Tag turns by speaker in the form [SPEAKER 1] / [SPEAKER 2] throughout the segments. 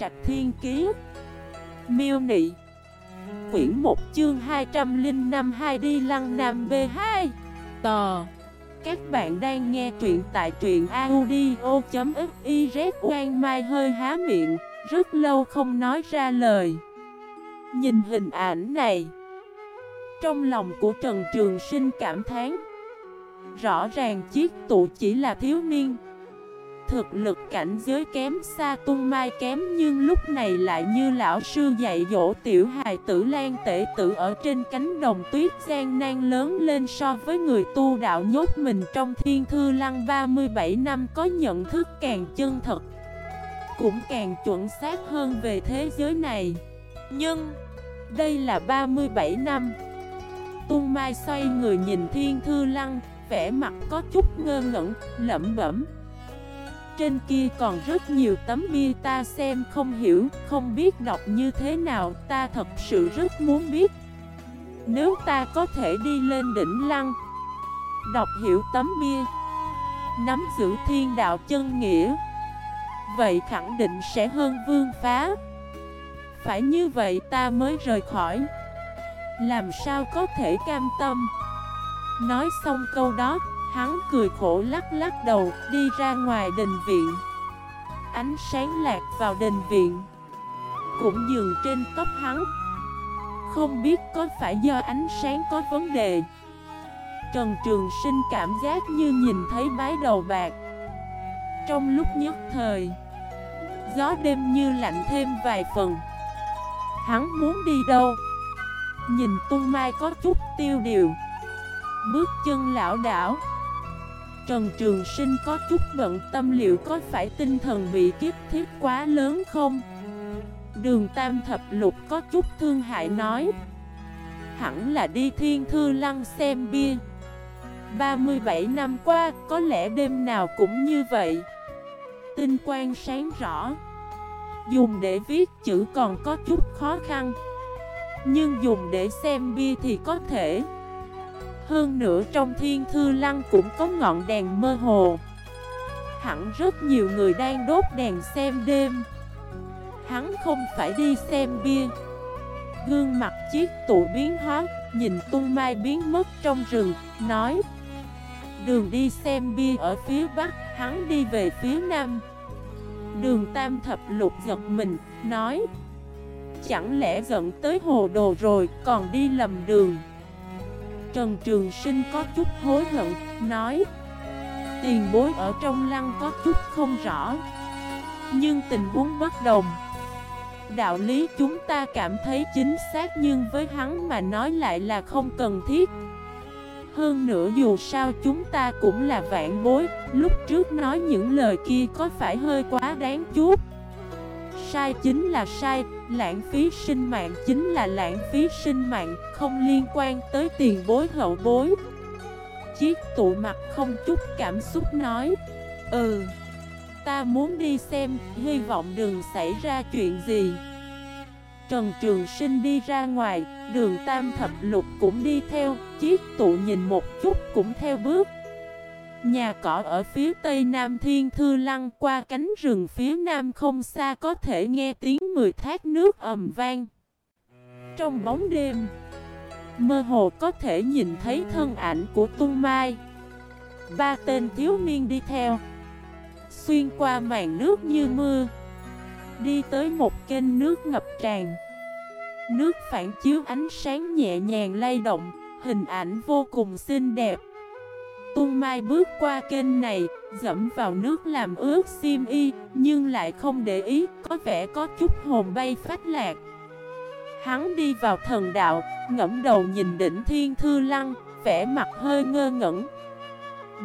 [SPEAKER 1] Trạch Thiên Kiế Miêu Nị. Quyển 1 chương 205 2 đi lăng nam B2 Tò. Các bạn đang nghe truyện tại truyện audio.xyz Quang Mai hơi há miệng, Rất lâu không nói ra lời. Nhìn hình ảnh này, Trong lòng của Trần Trường Sinh cảm thán. Rõ ràng chiếc tụ chỉ là thiếu niên Thực lực cảnh giới kém xa tung mai kém Nhưng lúc này lại như lão sư dạy dỗ tiểu hài tử lan tể tử ở trên cánh đồng tuyết gian nan lớn lên so với người tu đạo nhốt mình trong thiên thư lăng 37 năm có nhận thức càng chân thật Cũng càng chuẩn xác hơn về thế giới này Nhưng đây là 37 năm Tung Mai xoay người nhìn Thiên Thư Lăng, vẻ mặt có chút ngơ ngẩn, lẩm bẩm. Trên kia còn rất nhiều tấm bia ta xem không hiểu, không biết đọc như thế nào, ta thật sự rất muốn biết. Nếu ta có thể đi lên đỉnh lăng, đọc hiểu tấm bia, nắm giữ thiên đạo chân nghĩa, vậy khẳng định sẽ hơn vương phá. Phải như vậy ta mới rời khỏi Làm sao có thể cam tâm Nói xong câu đó Hắn cười khổ lắc lắc đầu, Đi ra ngoài đình viện. Ánh sáng lạc vào đình viện. Cũng dừng trên tóc hắn. Không biết có phải do ánh sáng có vấn đề. Trần Trường Sinh cảm giác như nhìn thấy bái đầu bạc. Trong lúc nhất thời, Gió đêm như lạnh thêm vài phần. Hắn muốn đi đâu? Nhìn tung mai có chút tiêu điều. Bước chân lão đảo. Trần Trường Sinh có chút bận tâm liệu có phải tinh thần bị kiếp thiết quá lớn không? Đường Tam Thập Lục có chút thương hại nói Hẳn là đi thiên thư lăng xem bia. 37 năm qua, có lẽ đêm nào cũng như vậy. Tinh quang sáng rõ Dùng để viết chữ còn có chút khó khăn Nhưng dùng để xem bia thì có thể. Hơn nữa trong thiên thư lăng cũng có ngọn đèn mơ hồ. Hẳn rất nhiều người đang đốt đèn xem đêm. Hắn không phải đi xem bia. Gương mặt chiếc tụ biến hóa Nhìn tung mai biến mất trong rừng Nói Đường đi xem bia ở phía bắc Hắn đi về phía nam. Đường tam thập lục giật mình, nói Chẳng lẽ giận tới hồ đồ rồi, còn đi lầm đường? Trần Trường Sinh có chút hối hận, nói Tiền bối ở trong lăng có chút không rõ Nhưng tình huống bất đồng. Đạo lý chúng ta cảm thấy chính xác nhưng với hắn mà nói lại là không cần thiết. Hơn nữa dù sao chúng ta cũng là vạn bối Lúc trước nói những lời kia có phải hơi quá đáng chút. Sai chính là sai Lãng phí sinh mạng chính là lãng phí sinh mạng Không liên quan tới tiền bối hậu bối Chiếc tụ mặt không chút cảm xúc nói Ừ Ta muốn đi xem Hy vọng đừng xảy ra chuyện gì Trần Trường Sinh đi ra ngoài, đường Tam Thập Lục cũng đi theo, chiếc tụ nhìn một chút cũng theo bước. Nhà cỏ ở phía tây nam thiên thư lăng qua cánh rừng phía nam không xa có thể nghe tiếng mười thác nước ầm vang. Trong bóng đêm, mơ hồ có thể nhìn thấy thân ảnh của tung mai. Ba tên thiếu niên đi theo, xuyên qua màn nước như mưa. Đi tới một kênh nước ngập tràn Nước phản chiếu ánh sáng nhẹ nhàng lay động Hình ảnh vô cùng xinh đẹp Tung Mai bước qua kênh này, Dẫm vào nước làm ướt sim y, Nhưng lại không để ý, Có vẻ có chút hồn bay phát lạc. Hắn đi vào thần đạo, Ngẫm đầu nhìn đỉnh thiên thư lăng, Vẻ mặt hơi ngơ ngẩn.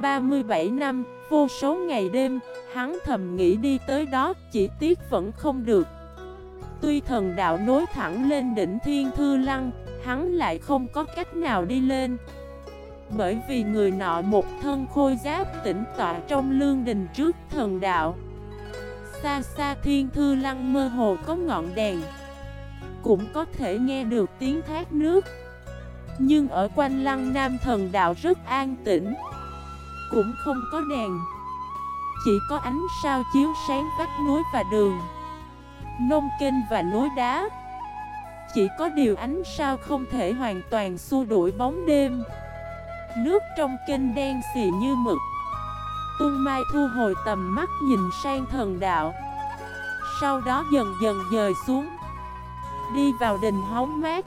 [SPEAKER 1] 37 năm, Vô số ngày đêm, Hắn thầm nghĩ đi tới đó, Chỉ tiếc vẫn không được. Tuy thần đạo nối thẳng lên đỉnh thiên thư lăng, Hắn lại không có cách nào đi lên. Bởi vì người nọ một thân khôi giáp tĩnh tọa trong lương đình trước thần đạo. Xa xa thiên thư lăng mơ hồ có ngọn đèn, Cũng có thể nghe được tiếng thác nước. Nhưng ở quanh lăng nam thần đạo rất an tĩnh, Cũng không có đèn, chỉ có ánh sao chiếu sáng vách núi và đường, nông kênh và núi đá. Chỉ có điều ánh sao không thể hoàn toàn xua đuổi bóng đêm. Nước trong kênh đen xì như mực. Tung Mai thu hồi tầm mắt nhìn sang thần đạo. Sau đó dần dần dời xuống. Đi vào đình hóng mát.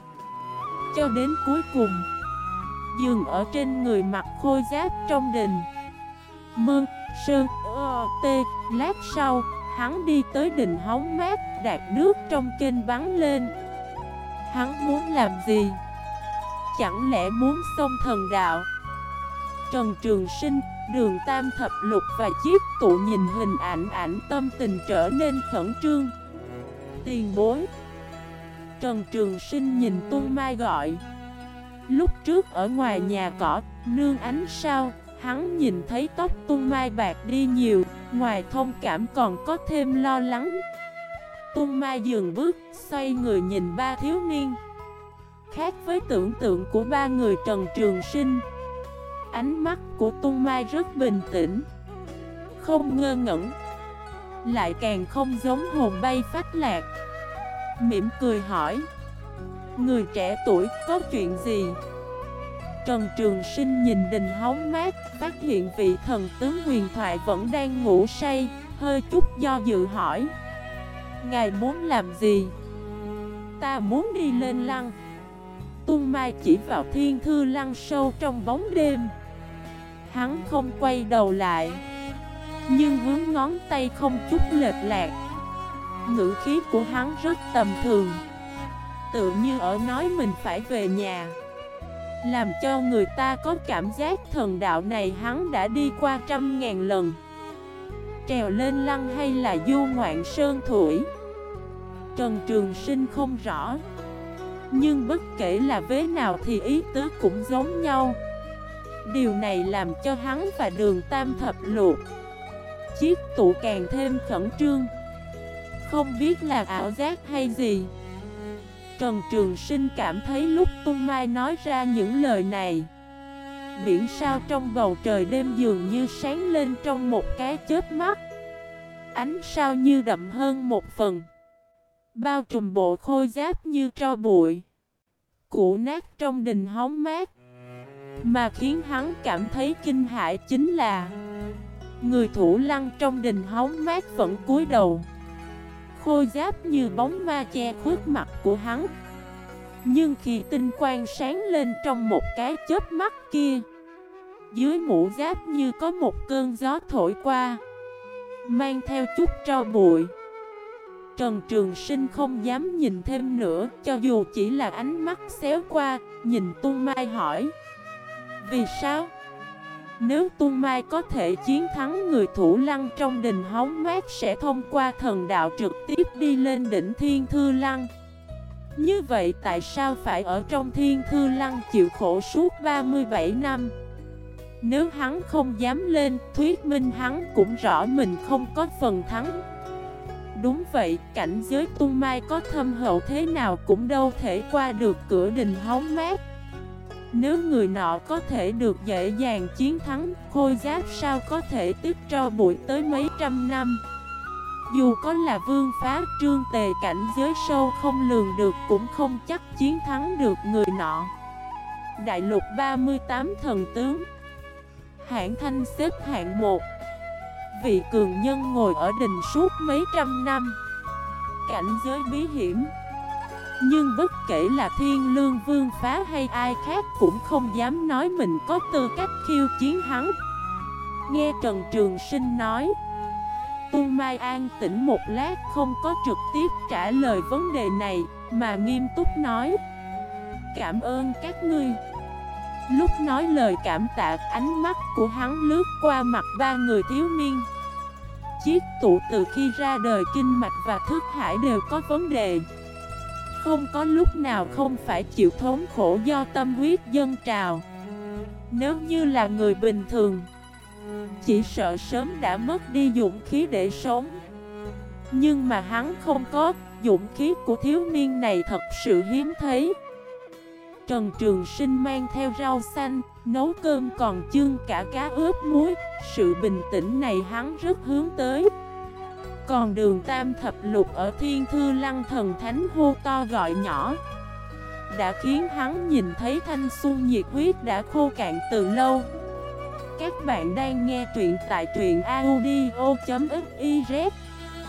[SPEAKER 1] Cho đến cuối cùng Dừng ở trên người mặc khôi giáp trong đình. Mơ, sơn, ơ, tê Lát sau, hắn đi tới đình hóng mát Đạt nước trong kênh bắn lên. Hắn muốn làm gì? Chẳng lẽ muốn xông thần đạo? Trần Trường Sinh, Đường Tam Thập Lục và Chiếc tụ nhìn hình ảnh ảnh tâm tình trở nên khẩn trương. Tiền bối. Trần Trường Sinh nhìn Tu Mai gọi. Lúc trước ở ngoài nhà cỏ, nương ánh sao, hắn nhìn thấy tóc Tu Mai bạc đi nhiều, ngoài thông cảm còn có thêm lo lắng. Tu Mai dừng bước, xoay người nhìn ba thiếu niên. Khác với tưởng tượng của ba người Trần Trường Sinh Ánh mắt của Tung Mai rất bình tĩnh. Không ngơ ngẩn. Lại càng không giống hồn bay phát lạc. Mỉm cười hỏi. Người trẻ tuổi, có chuyện gì? Trần Trường Sinh nhìn đình hóng mát, Phát hiện vị thần tướng huyền thoại vẫn đang ngủ say, Hơi chút do dự hỏi. Ngài muốn làm gì? Ta muốn đi lên lăng. Tung Mai chỉ vào thiên thư lăng sâu trong bóng đêm. Hắn không quay đầu lại. Nhưng hướng ngón tay không chút lệch lạc. Ngữ khí của hắn rất tầm thường. Tự như ở nói mình phải về nhà. Làm cho người ta có cảm giác thần đạo này hắn đã đi qua trăm ngàn lần. Trèo lên lăng hay là du ngoạn sơn thủy? Trần Trường Sinh không rõ. Nhưng bất kể là vế nào thì ý tứ cũng giống nhau. Điều này làm cho hắn và đường tam thập luộc Chiếc tủ càng thêm khẩn trương. Không biết là ảo giác hay gì. Trần Trường Sinh cảm thấy lúc Tung Mai nói ra những lời này, Biển sao trong bầu trời đêm dường như sáng lên trong một cái chớp mắt. Ánh sao như đậm hơn một phần. Bao trùm bộ khôi giáp như tro bụi Củ nát trong đình hóng mát. Mà khiến hắn cảm thấy kinh hại chính là Người thủ lăng trong đình hóng mát vẫn cúi đầu, Khôi giáp như bóng ma che khuất mặt của hắn. Nhưng khi tinh quang sáng lên trong một cái chớp mắt kia, Dưới mũ giáp như có một cơn gió thổi qua, Mang theo chút tro bụi. Trần Trường Sinh không dám nhìn thêm nữa, Cho dù chỉ là ánh mắt xéo qua, Nhìn Tung Mai hỏi vì sao? Nếu Tu Mai có thể chiến thắng người thủ lăng trong đình hóng mát Sẽ thông qua thần đạo trực tiếp đi lên đỉnh Thiên Thư Lăng Như vậy tại sao phải ở trong Thiên Thư Lăng chịu khổ suốt 37 năm? Nếu hắn không dám lên, thuyết minh hắn cũng rõ mình không có phần thắng Đúng vậy, cảnh giới Tu mai có thâm hậu thế nào cũng đâu thể qua được cửa đình hóng mát nếu người nọ có thể được dễ dàng chiến thắng, khôi giáp sao có thể tiếp cho bụi tới mấy trăm năm? Dù có là vương phá trương tề cảnh giới sâu không lường được cũng không chắc chiến thắng được người nọ. Đại lục 38 thần tướng. Hạng thanh xếp hạng 1 vị cường nhân ngồi ở đình suốt mấy trăm năm. Cảnh giới bí hiểm. Nhưng bất kể là thiên lương vương phá hay ai khác cũng không dám nói mình có tư cách khiêu chiến hắn. Nghe Trần Trường Sinh nói, Tu Mai An tỉnh một lát không có trực tiếp trả lời vấn đề này, Mà nghiêm túc nói, Cảm ơn các ngươi. Lúc nói lời cảm tạ, ánh mắt của hắn lướt qua mặt ba người thiếu niên. Chiếc tụ từ khi ra đời, kinh mạch và thức hải đều có vấn đề. Không có lúc nào không phải chịu thống khổ do tâm huyết dân trào. Nếu như là người bình thường Chỉ sợ sớm đã mất đi dũng khí để sống. Nhưng mà hắn không có Dũng khí của thiếu niên này thật sự hiếm thấy. Trần Trường Sinh mang theo rau xanh, nấu cơm còn chương cả cá ướp muối, sự bình tĩnh này hắn rất hướng tới. Còn đường tam thập lục ở thiên thư lăng thần thánh hô to gọi nhỏ. Đã khiến hắn nhìn thấy thanh xuân nhiệt huyết đã khô cạn từ lâu. Các bạn đang nghe truyện tại truyện audio.fif